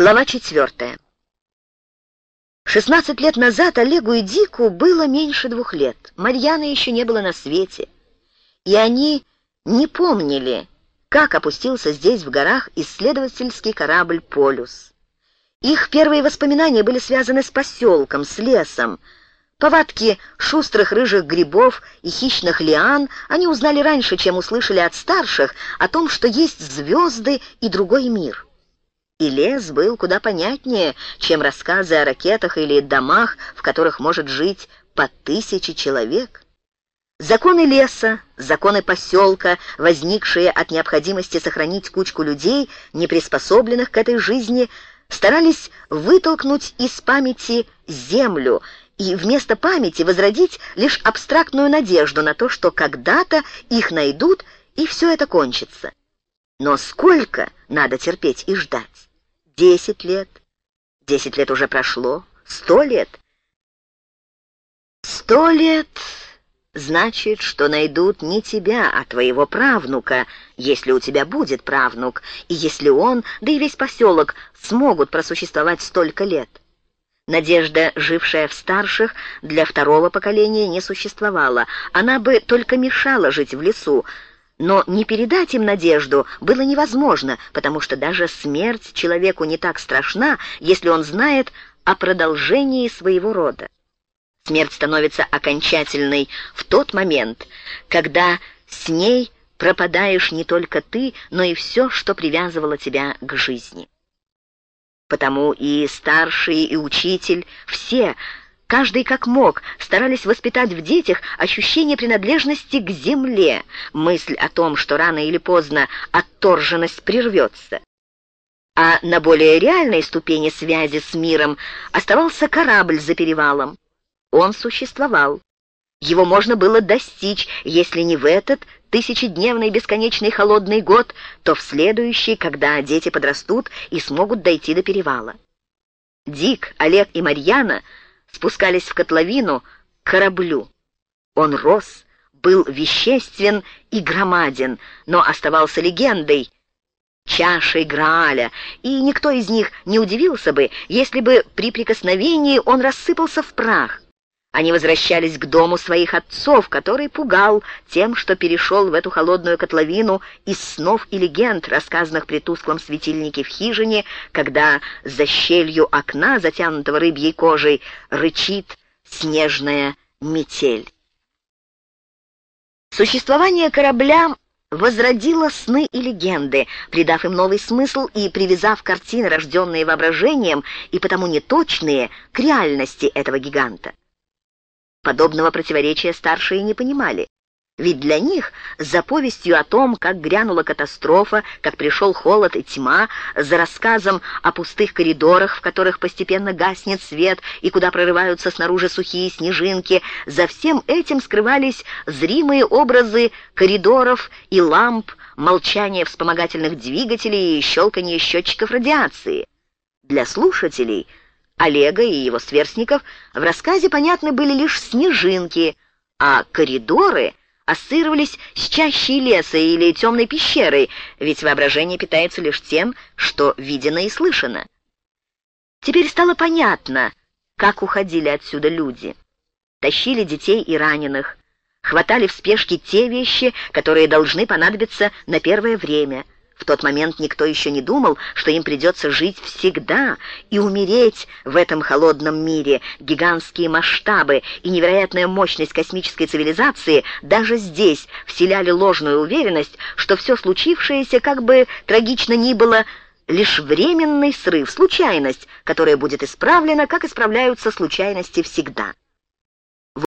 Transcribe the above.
Глава четвертая. Шестнадцать лет назад Олегу и Дику было меньше двух лет. Марьяны еще не было на свете. И они не помнили, как опустился здесь в горах исследовательский корабль «Полюс». Их первые воспоминания были связаны с поселком, с лесом. Повадки шустрых рыжих грибов и хищных лиан они узнали раньше, чем услышали от старших о том, что есть звезды и другой мир и лес был куда понятнее, чем рассказы о ракетах или домах, в которых может жить по тысяче человек. Законы леса, законы поселка, возникшие от необходимости сохранить кучку людей, не приспособленных к этой жизни, старались вытолкнуть из памяти землю и вместо памяти возродить лишь абстрактную надежду на то, что когда-то их найдут и все это кончится. Но сколько надо терпеть и ждать? Десять лет. Десять лет уже прошло. Сто лет. Сто лет значит, что найдут не тебя, а твоего правнука, если у тебя будет правнук, и если он, да и весь поселок, смогут просуществовать столько лет. Надежда, жившая в старших, для второго поколения не существовала. Она бы только мешала жить в лесу, но не передать им надежду было невозможно, потому что даже смерть человеку не так страшна, если он знает о продолжении своего рода. Смерть становится окончательной в тот момент, когда с ней пропадаешь не только ты, но и все, что привязывало тебя к жизни. Потому и старший, и учитель, все Каждый как мог старались воспитать в детях ощущение принадлежности к земле, мысль о том, что рано или поздно отторженность прервется. А на более реальной ступени связи с миром оставался корабль за перевалом. Он существовал. Его можно было достичь, если не в этот тысячедневный бесконечный холодный год, то в следующий, когда дети подрастут и смогут дойти до перевала. Дик, Олег и Марьяна — спускались в котловину к кораблю. Он рос, был веществен и громаден, но оставался легендой, чашей Грааля, и никто из них не удивился бы, если бы при прикосновении он рассыпался в прах. Они возвращались к дому своих отцов, который пугал тем, что перешел в эту холодную котловину из снов и легенд, рассказанных при тусклом светильнике в хижине, когда за щелью окна, затянутого рыбьей кожей, рычит снежная метель. Существование корабля возродило сны и легенды, придав им новый смысл и привязав картины, рожденные воображением и потому неточные, к реальности этого гиганта. Подобного противоречия старшие не понимали. Ведь для них за повестью о том, как грянула катастрофа, как пришел холод и тьма, за рассказом о пустых коридорах, в которых постепенно гаснет свет и куда прорываются снаружи сухие снежинки, за всем этим скрывались зримые образы коридоров и ламп, молчание вспомогательных двигателей и щелканье счетчиков радиации. Для слушателей – Олега и его сверстников в рассказе понятны были лишь снежинки, а коридоры ассоциировались с чащей леса или темной пещерой, ведь воображение питается лишь тем, что видено и слышано. Теперь стало понятно, как уходили отсюда люди. Тащили детей и раненых, хватали в спешке те вещи, которые должны понадобиться на первое время – в тот момент никто еще не думал, что им придется жить всегда и умереть в этом холодном мире. Гигантские масштабы и невероятная мощность космической цивилизации даже здесь вселяли ложную уверенность, что все случившееся, как бы трагично ни было, лишь временный срыв, случайность, которая будет исправлена, как исправляются случайности всегда.